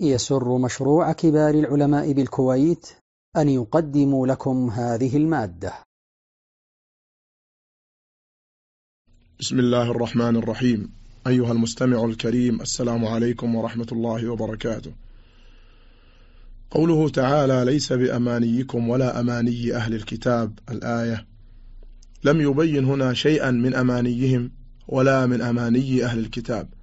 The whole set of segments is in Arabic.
يسر مشروع كبار العلماء بالكويت أن يقدم لكم هذه المادة. بسم الله الرحمن الرحيم. أيها المستمع الكريم السلام عليكم ورحمة الله وبركاته. قوله تعالى ليس بأمانيكم ولا أماني أهل الكتاب. الآية لم يبين هنا شيئا من أمانيهم ولا من أماني أهل الكتاب.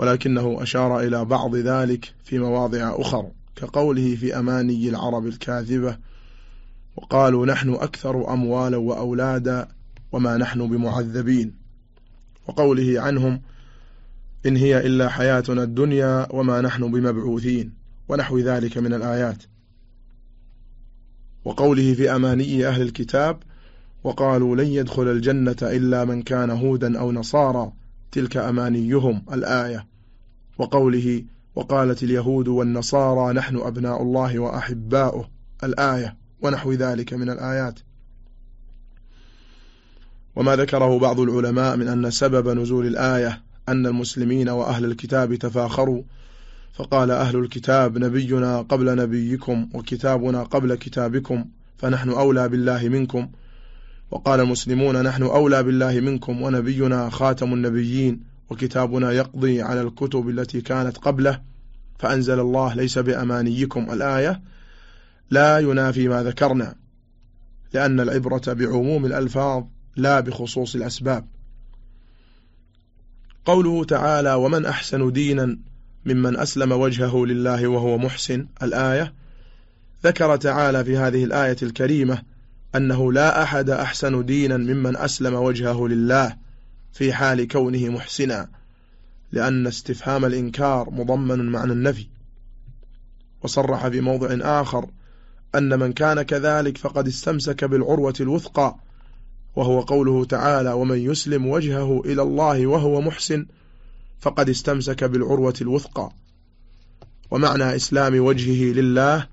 ولكنه أشار إلى بعض ذلك في مواضع أخر كقوله في أماني العرب الكاذبة وقالوا نحن أكثر أموالا وأولادا وما نحن بمعذبين وقوله عنهم إن هي إلا حياتنا الدنيا وما نحن بمبعوثين ونحو ذلك من الآيات. وقوله في أماني أهل الكتاب وقالوا لن يدخل الجنة إلا من كان هودا أو نصارى تلك أمانيهم الآية. وقوله وقالت اليهود والنصارى نحن أبناء الله وأحباؤه الآية ونحو ذلك من الآيات. وما ذكره بعض العلماء من أن سبب نزول الآية أن المسلمين وأهل الكتاب تفاخروا فقال أهل الكتاب نبينا قبل نبيكم وكتابنا قبل كتابكم فنحن أولى بالله منكم. وقال المسلمون نحن أولى بالله منكم ونبينا خاتم النبيين. وكتابنا يقضي على الكتب التي كانت قبله فأنزل الله ليس بأمانيكم الآية لا ينافي ما ذكرنا لأن العبرة بعموم الألفاظ لا بخصوص الأسباب. قوله تعالى ومن أحسن دينا ممن أسلم وجهه لله وهو محسن الآية ذكر تعالى في هذه الآية الكريمة أنه لا أحد أحسن دينا ممن أسلم وجهه لله في حال كونه محسنا لأن استفهام الإنكار مضمن معنى النفي. وصرح في موضع آخر أن من كان كذلك فقد استمسك بالعروة الوثقى وهو قوله تعالى ومن يسلم وجهه إلى الله وهو محسن فقد استمسك بالعروة الوثقى ومعنى إسلام وجهه لله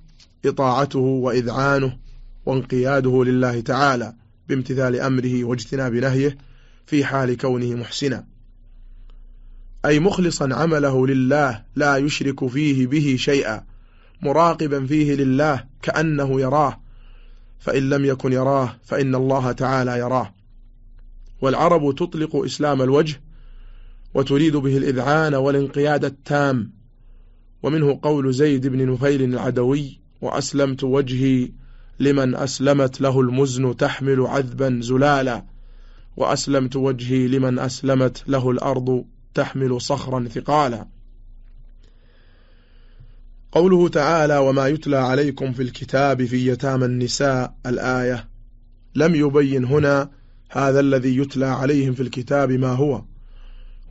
إطاعته وإذعانه وانقياده لله تعالى بامتثال أمره واجتناب نهيه في حال كونه محسنا. أي مخلصا عمله لله لا يشرك فيه به شيئا مراقبا فيه لله كأنه يراه فإن لم يكن يراه فإن الله تعالى يراه. والعرب تطلق إسلام الوجه وتريد به الإذعان والانقياد التام ومنه قول زيد بن نفيل العدوي وأسلمت وجهي لمن أسلمت له المزن تحمل عذبا زلالا وأسلمت وجهي لمن أسلمت له الأرض تحمل صخرا ثقالا. قوله تعالى وما يتلى عليكم في الكتاب في يتامى النساء. الآية لم يبين هنا هذا الذي يتلى عليهم في الكتاب ما هو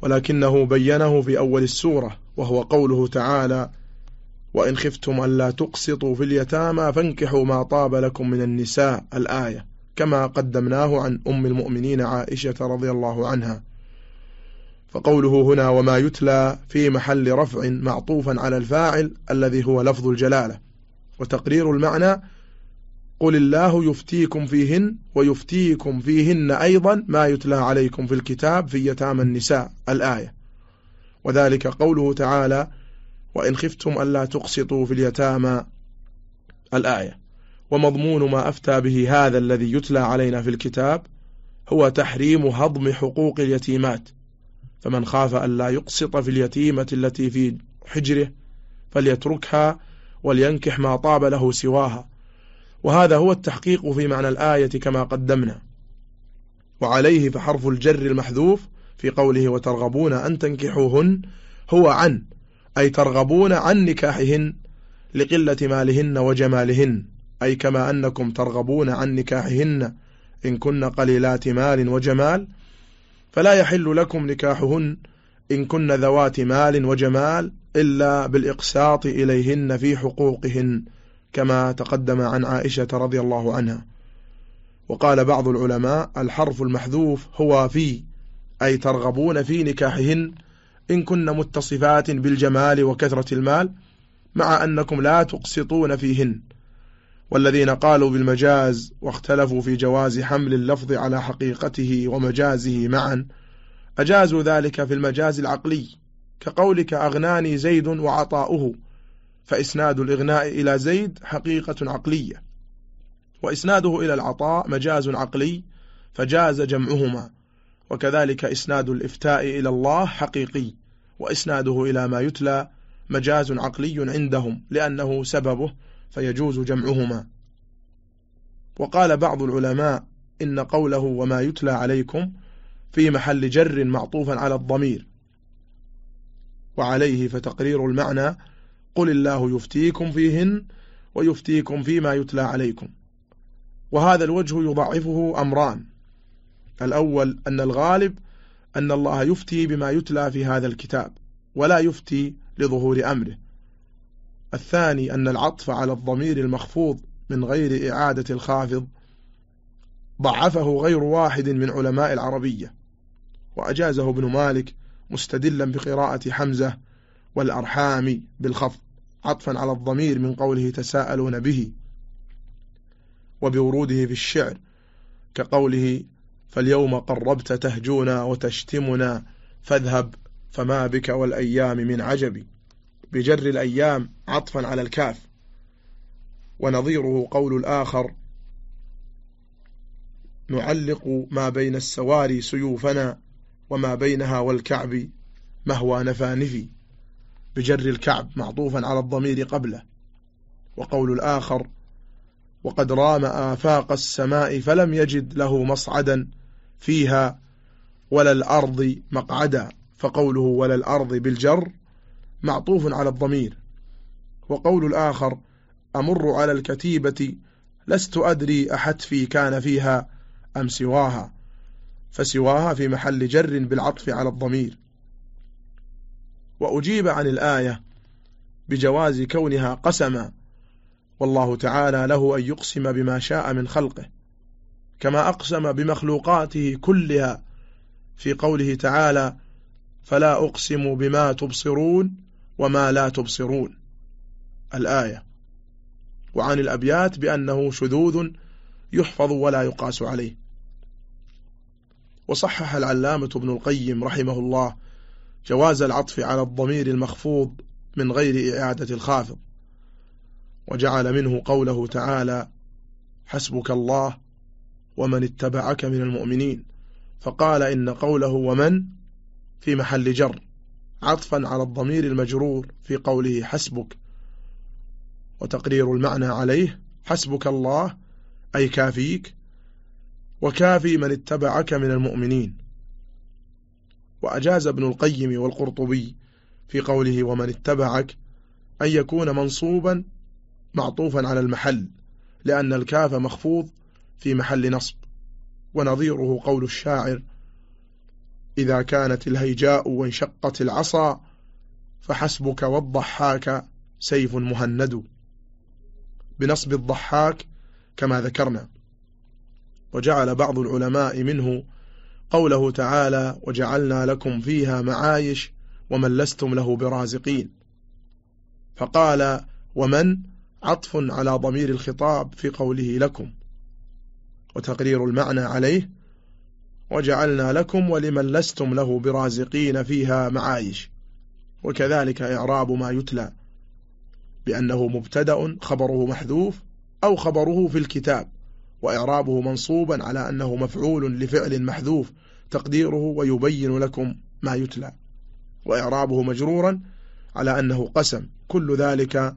ولكنه بينه في أول السورة وهو قوله تعالى وإن خفتم ألا تقسطوا في اليتامى فانكحوا ما طاب لكم من النساء. الآية كما قدمناه عن أم المؤمنين عائشة رضي الله عنها. فقوله هنا وما يتلى في محل رفع معطوفا على الفاعل الذي هو لفظ الجلالة. وتقرير المعنى قل الله يفتيكم فيهن ويفتيكم فيهن أيضا ما يتلى عليكم في الكتاب في يتامى النساء الآية. وذلك قوله تعالى وإن خفتم ألا تقسطوا في اليتامى الآية. ومضمون ما أفتى به هذا الذي يتلى علينا في الكتاب هو تحريم هضم حقوق اليتيمات. فمن خاف ألا يقسط في اليتيمة التي في حجره فليتركها ولينكح ما طاب له سواها. وهذا هو التحقيق في معنى الآية كما قدمنا. وعليه فحرف الجر المحذوف في قوله وترغبون أن تنكحوهن هو عن أي ترغبون عن نكاحهن لقلة مالهن وجمالهن. أي كما أنكم ترغبون عن نكاحهن إن كن قليلات مال وجمال فلا يحل لكم نكاحهن إن كن ذوات مال وجمال إلا بالإقساط إليهن في حقوقهن كما تقدم عن عائشة رضي الله عنها. وقال بعض العلماء الحرف المحذوف هو في أي ترغبون في نكاحهن إن كن متصفات بالجمال وكثرة المال مع أنكم لا تقسطون فيهن. والذين قالوا بالمجاز واختلفوا في جواز حمل اللفظ على حقيقته ومجازه معا. أجازوا ذلك في المجاز العقلي. كقولك أغناني زيد وعطاؤه. فإسناد الإغناء إلى زيد حقيقة عقلية. وإسناده إلى العطاء مجاز عقلي فجاز جمعهما. وكذلك إسناد الإفتاء إلى الله حقيقي. وإسناده إلى ما يتلى مجاز عقلي عندهم لأنه سببه فيجوز جمعهما. وقال بعض العلماء إن قوله وما يتلى عليكم في محل جر معطوفا على الضمير. وعليه فتقرير المعنى قل الله يفتيكم فيهن ويفتيكم فيما يتلى عليكم. وهذا الوجه يضعفه أمران. الأول أن الغالب أن الله يفتي بما يتلى في هذا الكتاب ولا يفتي لظهور أمره. الثاني أن العطف على الضمير المخفوض من غير إعادة الخافض ضعفه غير واحد من علماء العربية وأجازه ابن مالك مستدلا بقراءة حمزة والأرحام بالخفض عطفا على الضمير من قوله تساءلون به وبوروده في الشعر كقوله فاليوم قربت تهجونا وتشتمنا فاذهب فما بك والأيام من عجب. بجر الأيام عطفا على الكاف ونظيره قول الآخر نعلق ما بين السواري سيوفنا وما بينها والكعب مهوى نفانفي بجر الكعب معطوفا على الضمير قبله وقول الآخر وقد رام آفاق السماء فلم يجد له مصعدا فيها ولا الأرض مقعدا فقوله ولا الأرض بالجر معطوف على الضمير. وقول الآخر أمر على الكتيبة لست أدري أحتفي كان فيها أم سواها. فسواها في محل جر بالعطف على الضمير. وأجيب عن الآية بجواز كونها قسما والله تعالى له أن يقسم بما شاء من خلقه كما أقسم بمخلوقاته كلها. في قوله تعالى فلا أقسم بما تبصرون وما لا تبصرون. الآية. وعن الأبيات بأنه شذوذ يحفظ ولا يقاس عليه. وصحح العلامة ابن القيم رحمه الله جواز العطف على الضمير المخفوض من غير إعادة الخافض. وجعل منه قوله تعالى حسبك الله ومن اتبعك من المؤمنين. فقال إن قوله ومن؟ في محل جر عطفا على الضمير المجرور في قوله حسبك وتقرير المعنى عليه حسبك الله أي كافيك وكافي من اتبعك من المؤمنين. وأجاز ابن القيم والقرطبي في قوله ومن اتبعك أن يكون منصوبا معطوفا على المحل لأن الكاف مخفوض في محل نصب ونظيره قول الشاعر إذا كانت الهيجاء وانشقت العصا فحسبك والضحاك سيف مهند. بنصب الضحاك كما ذكرنا. وجعل بعض العلماء منه قوله تعالى وجعلنا لكم فيها معايش ومن لستم له برازقين فقال ومن عطف على ضمير الخطاب في قوله لكم وتقرير المعنى عليه وجعلنا لكم ولمن لستم له برازقين فيها معايش. وكذلك إعراب ما يتلى بأنه مبتدأ خبره محذوف أو خبره في الكتاب وإعرابه منصوبا على أنه مفعول لفعل محذوف تقديره ويبين لكم ما يتلى. وإعرابه مجرورا على أنه قسم كل ذلك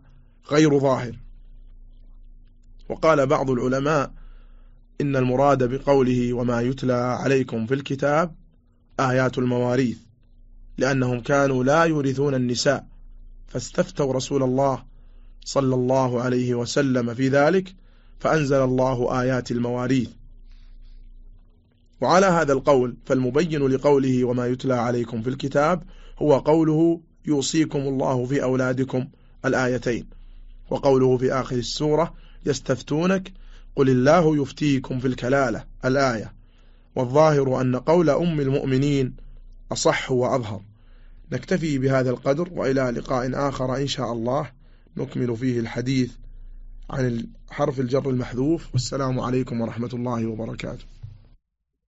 غير ظاهر. وقال بعض العلماء إن المراد بقوله وما يتلى عليكم في الكتاب آيات المواريث لأنهم كانوا لا يورثون النساء فاستفتوا رسول الله صلى الله عليه وسلم في ذلك فأنزل الله آيات المواريث. وعلى هذا القول فالمبين لقوله وما يتلى عليكم في الكتاب هو قوله يوصيكم الله في أولادكم الآيتين وقوله في آخر السورة يستفتونك قل الله يفتيكم في الكلالة الآية والظاهر أن قول أم المؤمنين أصح وأظهر. نكتفي بهذا القدر وإلى لقاء آخر إن شاء الله. نكمل فيه الحديث عن حرف الجر المحذوف. والسلام عليكم ورحمة الله وبركاته.